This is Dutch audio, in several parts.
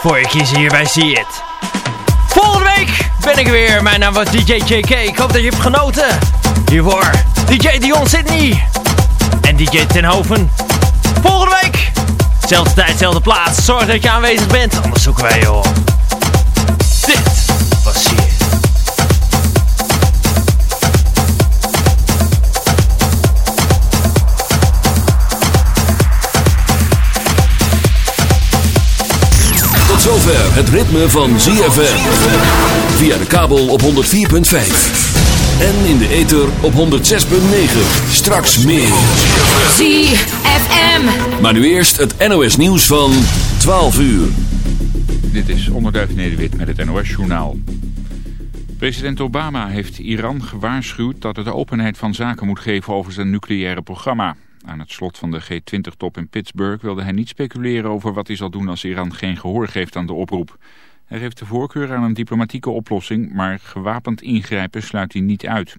voor je kiezen hier bij Zie het. Volgende week ben ik weer. Mijn naam was DJ JK. Ik hoop dat je hebt genoten. Hiervoor DJ Dion Sydney. En DJ Tenhoven. Volgende week. Zelfde tijd, zelfde plaats. Zorg dat je aanwezig bent. Anders zoeken wij je op. zover het ritme van ZFM. Via de kabel op 104.5. En in de ether op 106.9. Straks meer. ZFM. Maar nu eerst het NOS nieuws van 12 uur. Dit is Onderduif Nederwit met het NOS journaal. President Obama heeft Iran gewaarschuwd dat het de openheid van zaken moet geven over zijn nucleaire programma. Aan het slot van de G20-top in Pittsburgh wilde hij niet speculeren over wat hij zal doen als Iran geen gehoor geeft aan de oproep. Hij geeft de voorkeur aan een diplomatieke oplossing, maar gewapend ingrijpen sluit hij niet uit.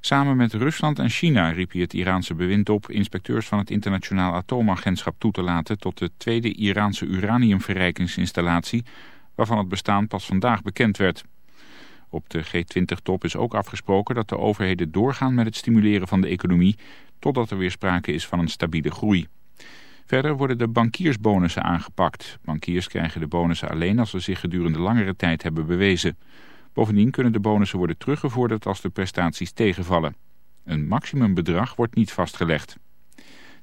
Samen met Rusland en China riep hij het Iraanse bewind op inspecteurs van het internationaal atoomagentschap toe te laten tot de tweede Iraanse uraniumverrijkingsinstallatie, waarvan het bestaan pas vandaag bekend werd. Op de G20-top is ook afgesproken dat de overheden doorgaan met het stimuleren van de economie, totdat er weer sprake is van een stabiele groei. Verder worden de bankiersbonussen aangepakt. Bankiers krijgen de bonussen alleen als ze zich gedurende langere tijd hebben bewezen. Bovendien kunnen de bonussen worden teruggevorderd als de prestaties tegenvallen. Een maximumbedrag wordt niet vastgelegd.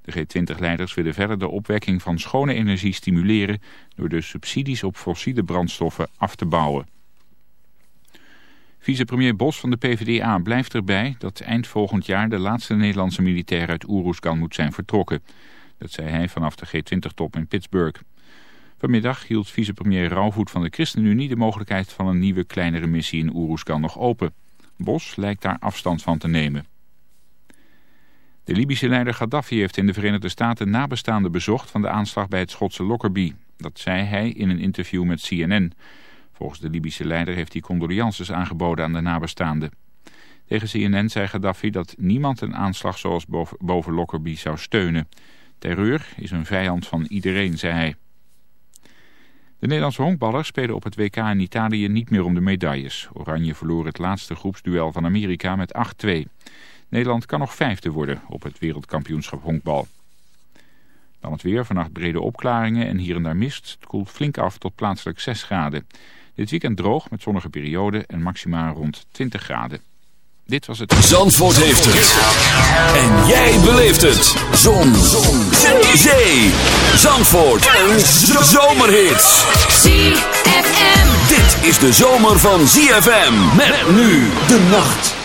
De G20-leiders willen verder de opwekking van schone energie stimuleren... door de subsidies op fossiele brandstoffen af te bouwen. Vicepremier Bos van de PvdA blijft erbij dat eind volgend jaar de laatste Nederlandse militair uit Oeroeskan moet zijn vertrokken. Dat zei hij vanaf de G20-top in Pittsburgh. Vanmiddag hield vicepremier Rauwvoet van de ChristenUnie de mogelijkheid van een nieuwe kleinere missie in Oeroeskan nog open. Bos lijkt daar afstand van te nemen. De Libische leider Gaddafi heeft in de Verenigde Staten nabestaanden bezocht van de aanslag bij het Schotse Lockerbie. Dat zei hij in een interview met CNN. Volgens de Libische leider heeft hij condolences aangeboden aan de nabestaanden. Tegen CNN zei Gaddafi dat niemand een aanslag zoals boven, Lockerbie zou steunen. Terreur is een vijand van iedereen, zei hij. De Nederlandse honkballers spelen op het WK in Italië niet meer om de medailles. Oranje verloor het laatste groepsduel van Amerika met 8-2. Nederland kan nog vijfde worden op het wereldkampioenschap honkbal. Dan het weer, vannacht brede opklaringen en hier en daar mist. Het koelt flink af tot plaatselijk 6 graden. Dit weekend droog met zonnige perioden en maximaal rond 20 graden. Dit was het... Zandvoort heeft het. Jij beleeft het. Zon. Zon. Zee. Zandvoort. Een zomerhit. ZFM. Dit is de zomer van ZFM. Met nu de nacht.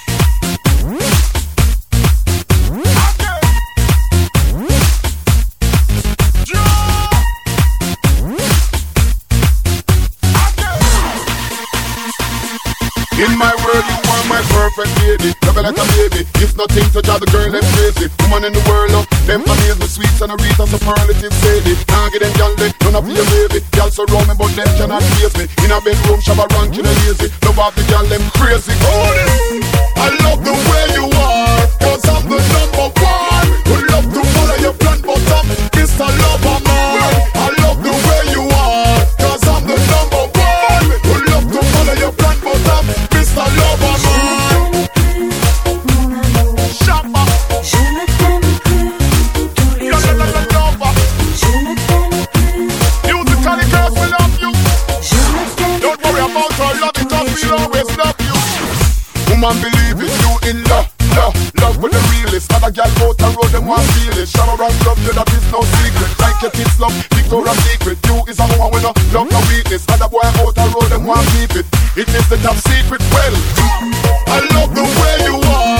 In my world, you are my perfect lady. Love like a baby. It's nothing to drive the girl them crazy. Woman in the world, love them amaze me sweet and a Rita superlative lady. Can't get them gal they none of your baby. Gal surround me, but them cannot face me. In a bedroom, shabba ranking and lazy. Love off the gal them crazy. Oh, I love the way you are, cause I'm the number one. Who love to follow your plan, but I'm Mr. Lover Woman, believe it, you in love, love, love with the realest. Other gal out the road, them want feel it. Shallow and love you, that is no secret. Like your kids love, Victoria's Secret. You is a woman with no love, no weakness. Other boy out the road, them want keep it. It is the top secret. Well, I love the way you are,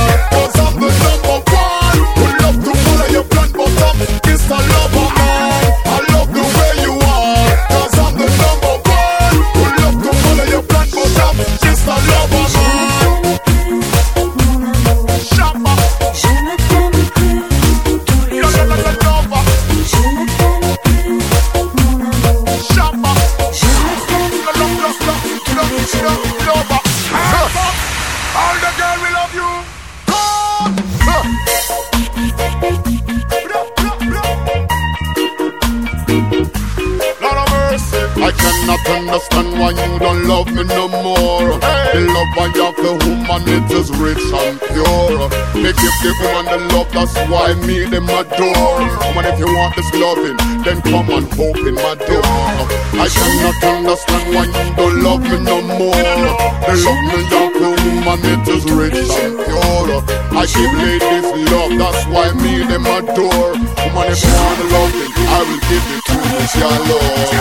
me them adore. Woman, if you want this loving, then come and open my door. I cannot understand why you don't love me no more. The love me have for woman, it is rich and pure. I give ladies love, that's why me them adore. Woman, if you want loving, I will give it to you, your love.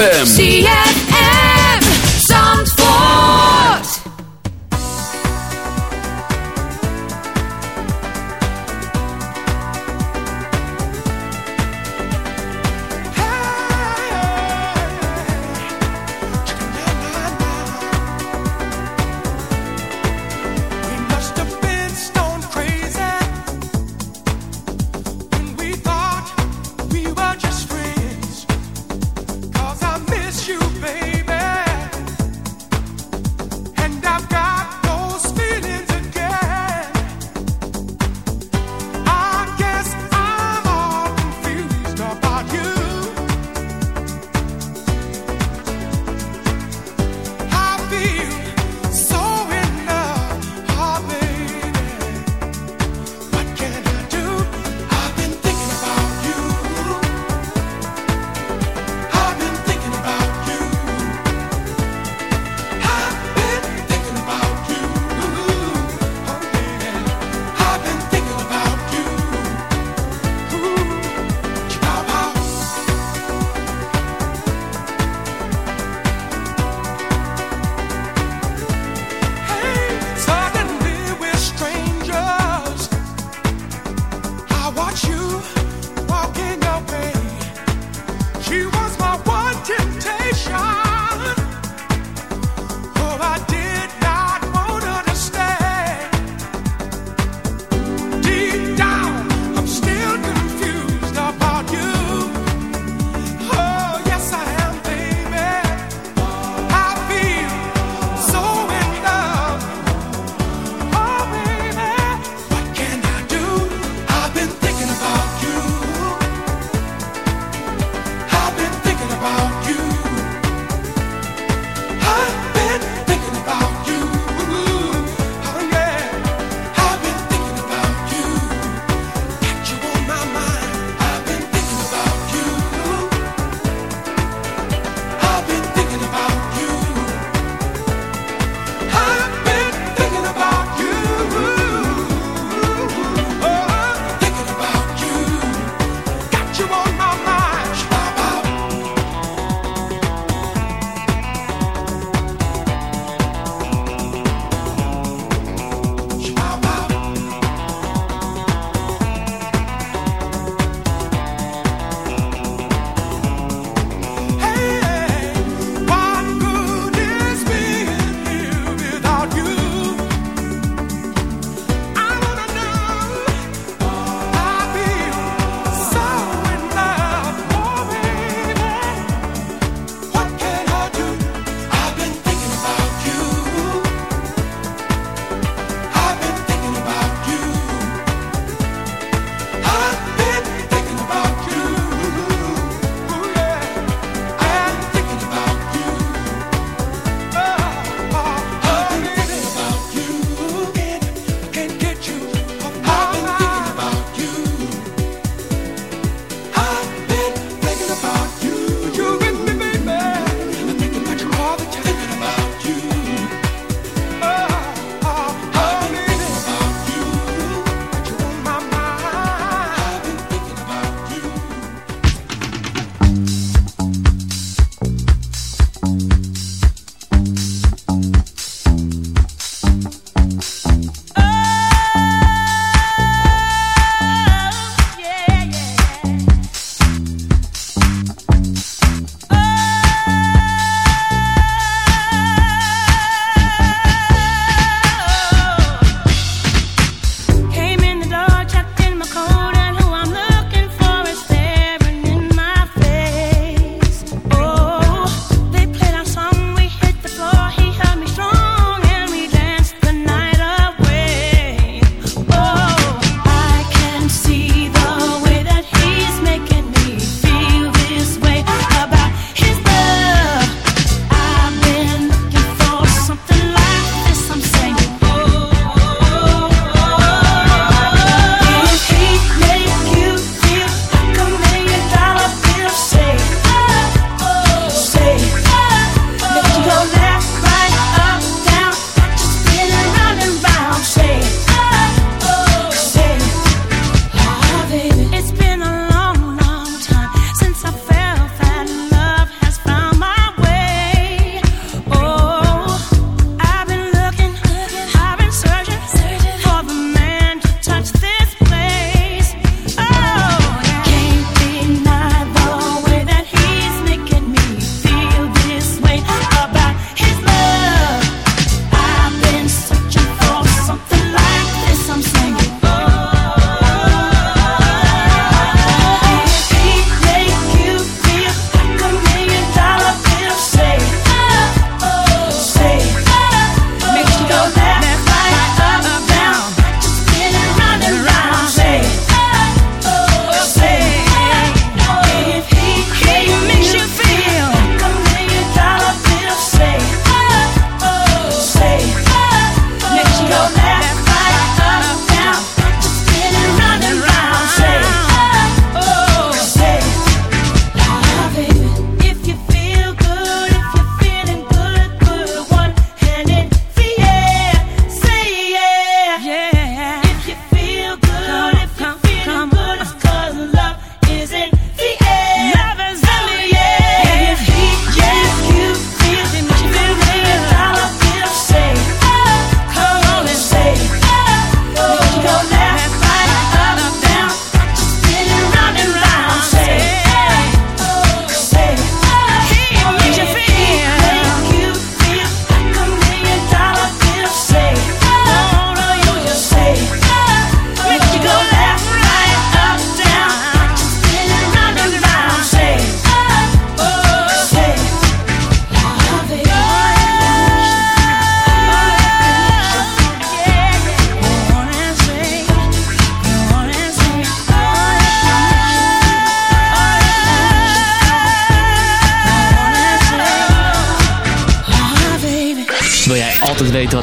ZFM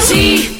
See?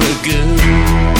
for good.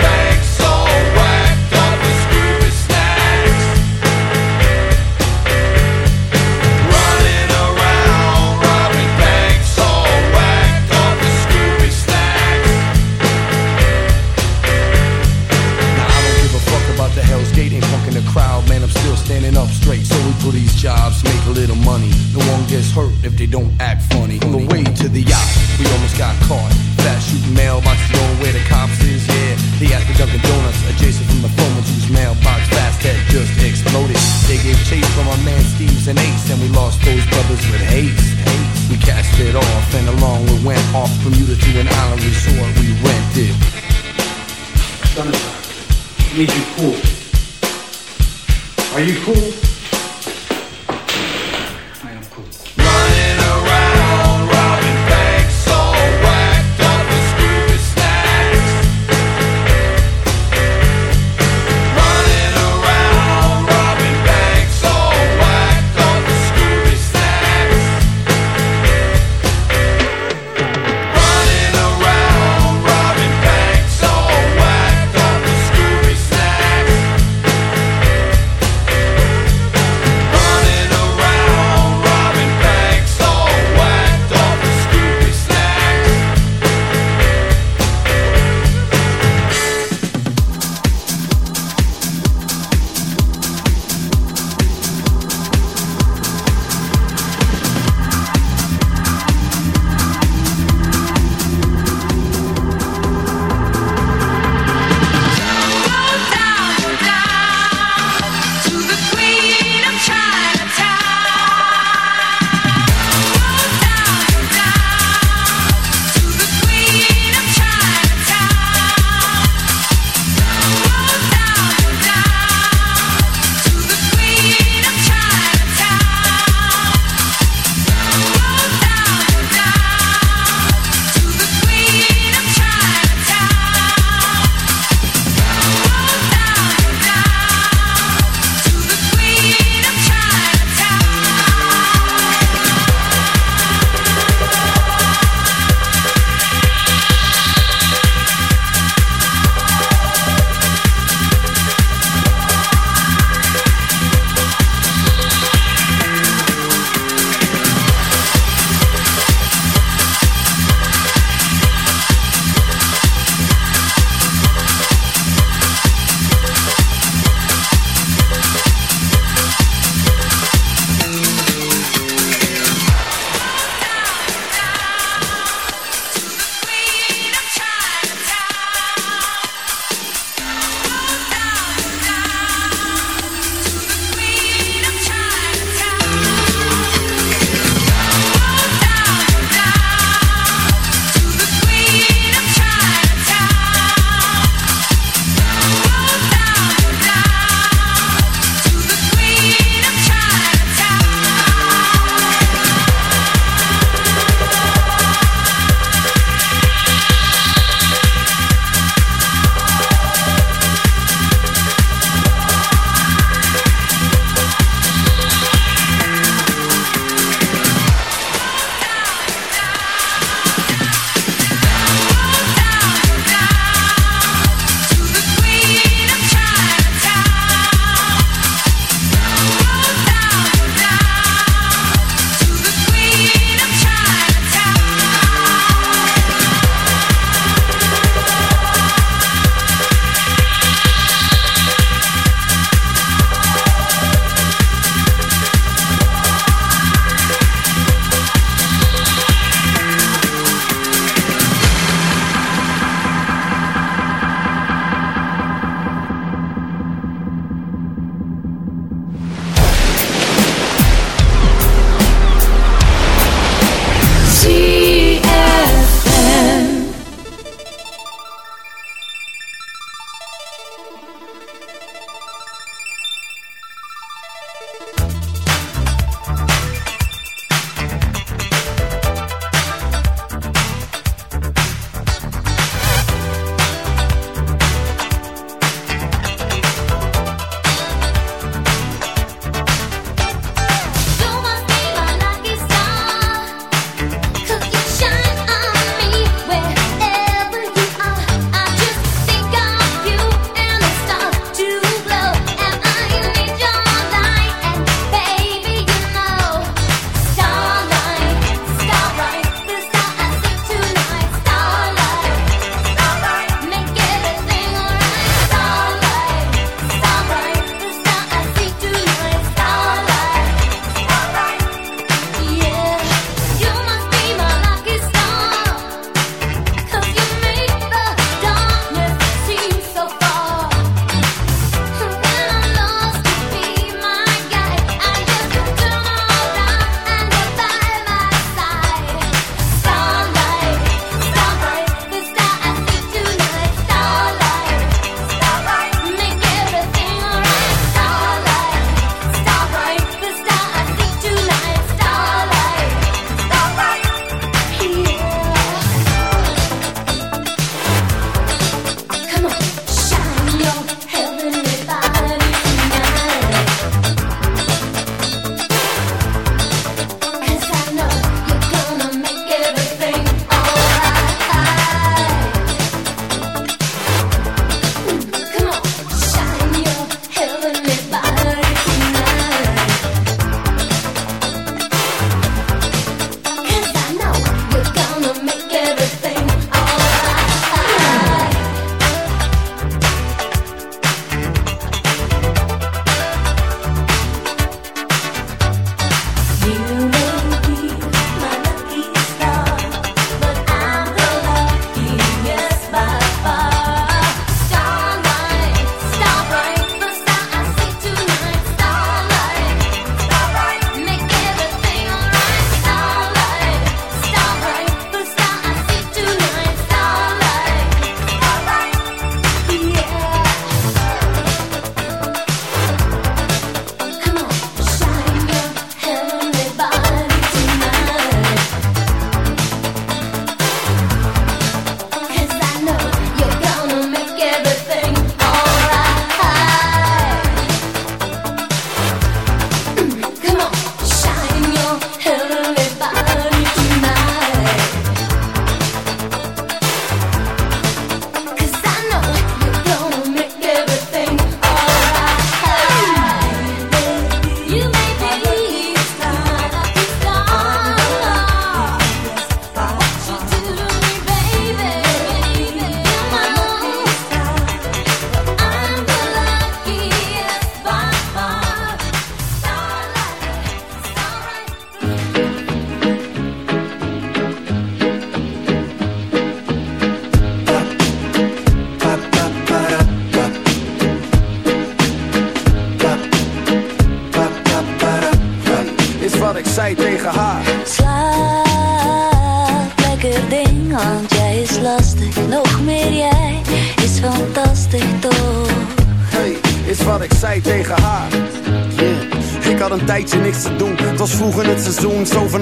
standing up straight. So we pull these jobs, make a little money. No one gets hurt if they don't act funny. On the way to the yacht, we almost got caught. Fast shooting mailboxes, going where the cops is, yeah. They asked the Dunkin' Donuts adjacent from the phone whose mailbox fast had just exploded. They gave chase from our man Steve's and Ace, and we lost those brothers with haste. We cast it off, and along we went off from Utah to an island resort we rented. Son of a, need you cool. Are you cool?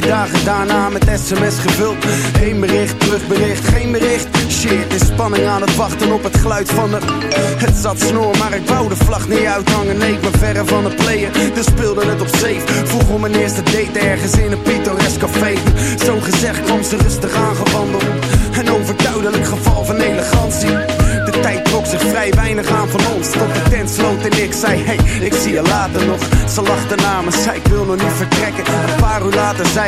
die dagen daarna met sms gevuld. Heen bericht, terugbericht, geen bericht. Shit, in spanning aan het wachten op het geluid van de... Het zat snor, maar ik wou de vlag niet uithangen. Ik ben verre van het playen, dus speelde het op safe. Vroeg om mijn eerste date ergens in een pittoresk café. Zo gezegd kwam ze rustig aangewandeld. Een overduidelijk geval van elegantie. De tijd trok zich vrij weinig aan van ons Tot de tent sloot en ik zei Hey, ik zie je later nog Ze lachte na me, zei ik wil nog niet vertrekken Een paar uur later zei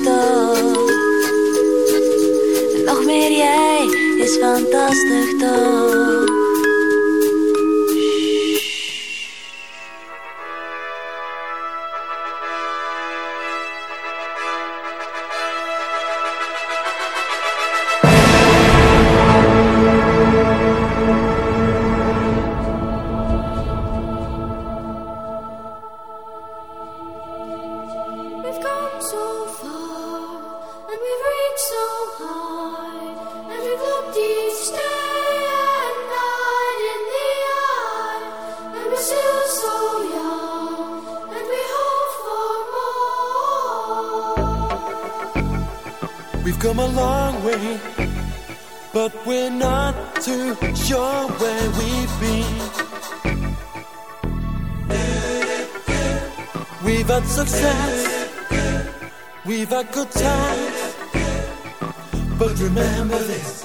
jij is fantastisch too sure where we've been. We've had success, we've had good times, but remember this